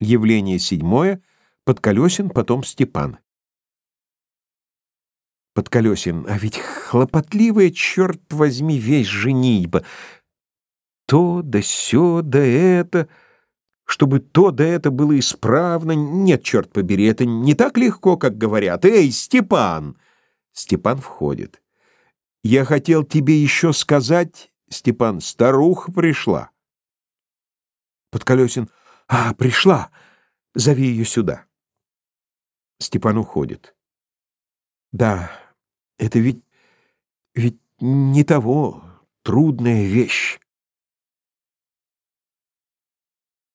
Явление седьмое. Подколесин, потом Степан. Подколесин. А ведь хлопотливая, черт возьми, весь женитьба. То да сё да это... Чтобы то да это было исправно. Нет, черт побери, это не так легко, как говорят. Эй, Степан! Степан входит. Я хотел тебе еще сказать, Степан, старуха пришла. Подколесин. А, пришла. Зови ее сюда. Степан уходит. Да, это ведь... ведь не того. Трудная вещь.